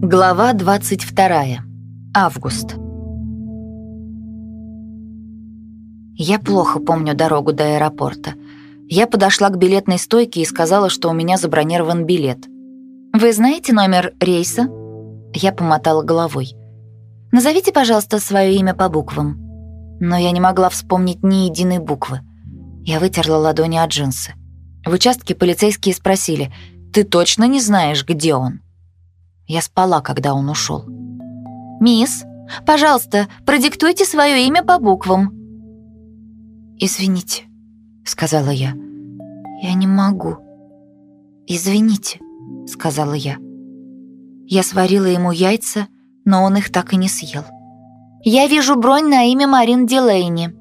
Глава 22. Август. Я плохо помню дорогу до аэропорта. Я подошла к билетной стойке и сказала, что у меня забронирован билет. «Вы знаете номер рейса?» Я помотала головой. «Назовите, пожалуйста, свое имя по буквам». Но я не могла вспомнить ни единой буквы. Я вытерла ладони от джинсы. В участке полицейские спросили, «Ты точно не знаешь, где он?» Я спала, когда он ушел. «Мисс, пожалуйста, продиктуйте свое имя по буквам». «Извините», — сказала я. «Я не могу». «Извините», — сказала я. Я сварила ему яйца, но он их так и не съел. «Я вижу бронь на имя Марин Дилейни.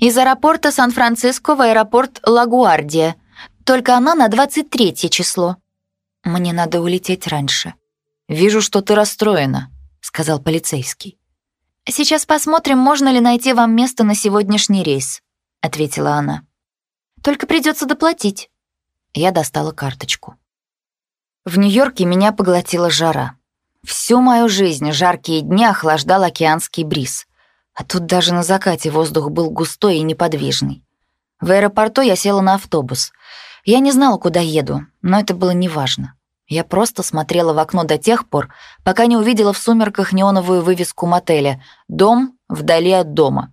Из аэропорта Сан-Франциско в аэропорт Лагуардия. Только она на 23 число». «Мне надо улететь раньше». «Вижу, что ты расстроена», — сказал полицейский. «Сейчас посмотрим, можно ли найти вам место на сегодняшний рейс», — ответила она. «Только придется доплатить». Я достала карточку. В Нью-Йорке меня поглотила жара. Всю мою жизнь жаркие дни охлаждал океанский бриз. А тут даже на закате воздух был густой и неподвижный. В аэропорту я села на автобус. Я не знала, куда еду, но это было неважно. Я просто смотрела в окно до тех пор, пока не увидела в сумерках неоновую вывеску мотеля «Дом вдали от дома».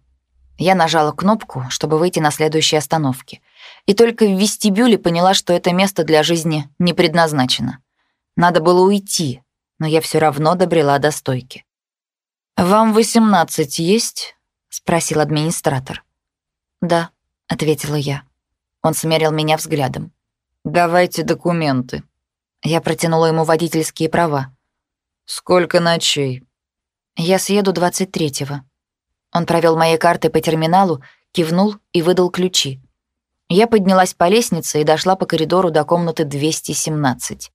Я нажала кнопку, чтобы выйти на следующей остановке. И только в вестибюле поняла, что это место для жизни не предназначено. Надо было уйти, но я все равно добрела до стойки. «Вам восемнадцать есть?» — спросил администратор. «Да», — ответила я. Он смерил меня взглядом. «Давайте документы». Я протянула ему водительские права. «Сколько ночей?» «Я съеду 23-го». Он провел мои карты по терминалу, кивнул и выдал ключи. Я поднялась по лестнице и дошла по коридору до комнаты 217.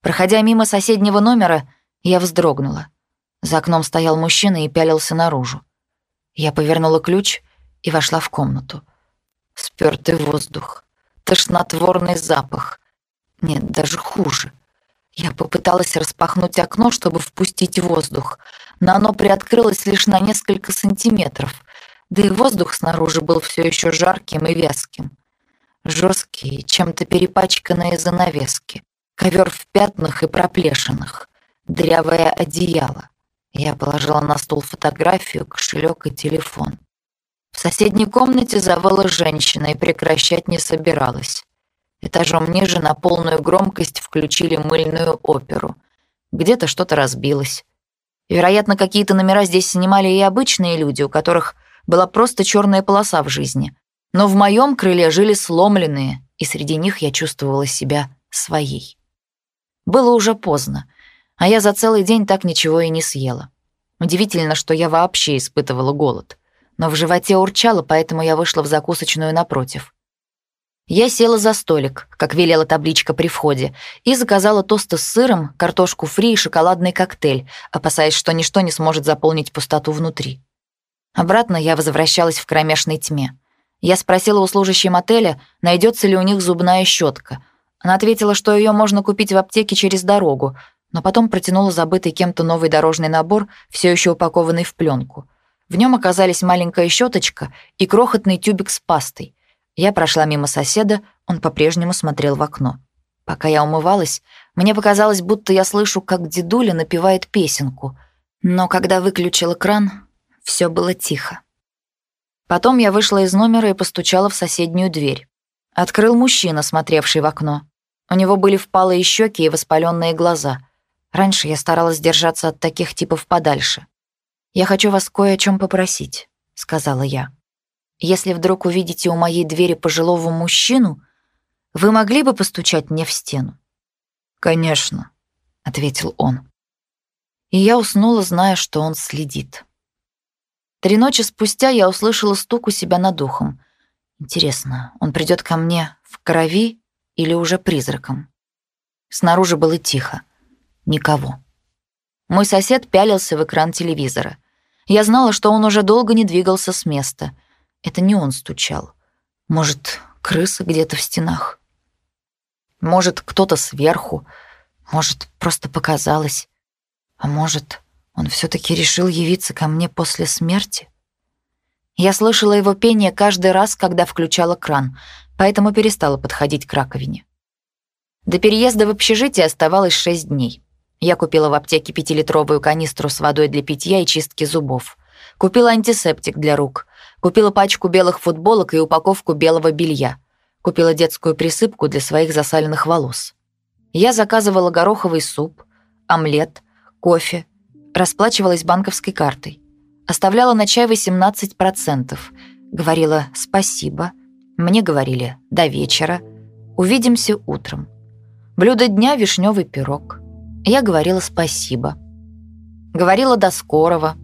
Проходя мимо соседнего номера, я вздрогнула. За окном стоял мужчина и пялился наружу. Я повернула ключ и вошла в комнату. Спёртый воздух, тошнотворный запах, нет, даже хуже. Я попыталась распахнуть окно, чтобы впустить воздух, но оно приоткрылось лишь на несколько сантиметров, да и воздух снаружи был все еще жарким и вязким. Жесткие, чем-то перепачканные занавески, ковер в пятнах и проплешинах, дрявое одеяло. Я положила на стол фотографию, кошелек и телефон. В соседней комнате завыла женщина и прекращать не собиралась. Этажом ниже на полную громкость включили мыльную оперу. Где-то что-то разбилось. Вероятно, какие-то номера здесь снимали и обычные люди, у которых была просто черная полоса в жизни. Но в моем крыле жили сломленные, и среди них я чувствовала себя своей. Было уже поздно, а я за целый день так ничего и не съела. Удивительно, что я вообще испытывала голод. Но в животе урчало, поэтому я вышла в закусочную напротив. Я села за столик, как велела табличка при входе, и заказала тосты с сыром, картошку фри и шоколадный коктейль, опасаясь, что ничто не сможет заполнить пустоту внутри. Обратно я возвращалась в кромешной тьме. Я спросила у служащей мотеля, найдется ли у них зубная щетка. Она ответила, что ее можно купить в аптеке через дорогу, но потом протянула забытый кем-то новый дорожный набор, все еще упакованный в пленку. В нем оказались маленькая щеточка и крохотный тюбик с пастой — я прошла мимо соседа, он по-прежнему смотрел в окно. Пока я умывалась, мне показалось, будто я слышу, как дедуля напевает песенку. Но когда выключил экран, все было тихо. Потом я вышла из номера и постучала в соседнюю дверь. Открыл мужчина, смотревший в окно. У него были впалые щеки и воспаленные глаза. Раньше я старалась держаться от таких типов подальше. «Я хочу вас кое о чем попросить», — сказала я. Если вдруг увидите у моей двери пожилого мужчину, вы могли бы постучать мне в стену?» «Конечно», — ответил он. И я уснула, зная, что он следит. Три ночи спустя я услышала стук у себя над духом. Интересно, он придет ко мне в крови или уже призраком? Снаружи было тихо. Никого. Мой сосед пялился в экран телевизора. Я знала, что он уже долго не двигался с места — это не он стучал. Может, крыса где-то в стенах? Может, кто-то сверху? Может, просто показалось. А может, он все-таки решил явиться ко мне после смерти? Я слышала его пение каждый раз, когда включала кран, поэтому перестала подходить к раковине. До переезда в общежитие оставалось шесть дней. Я купила в аптеке пятилитровую канистру с водой для питья и чистки зубов. Купила антисептик для рук. Купила пачку белых футболок и упаковку белого белья. Купила детскую присыпку для своих засаленных волос. Я заказывала гороховый суп, омлет, кофе, расплачивалась банковской картой. Оставляла на чай 18%. Говорила «спасибо». Мне говорили «до вечера». «Увидимся утром». Блюдо дня — вишневый пирог. Я говорила «спасибо». Говорила «до скорого».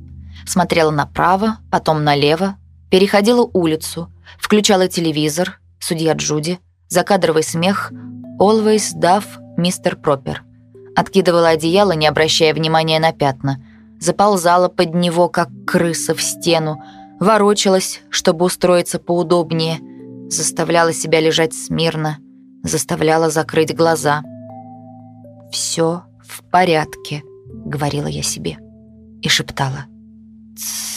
Смотрела направо, потом налево, переходила улицу, включала телевизор, судья Джуди, закадровый смех, always Duff, мистер Пропер. Откидывала одеяло, не обращая внимания на пятна — заползала под него, как крыса в стену, ворочалась, чтобы устроиться поудобнее, заставляла себя лежать смирно, заставляла закрыть глаза. «Все в порядке», — говорила я себе и шептала. «Тссс».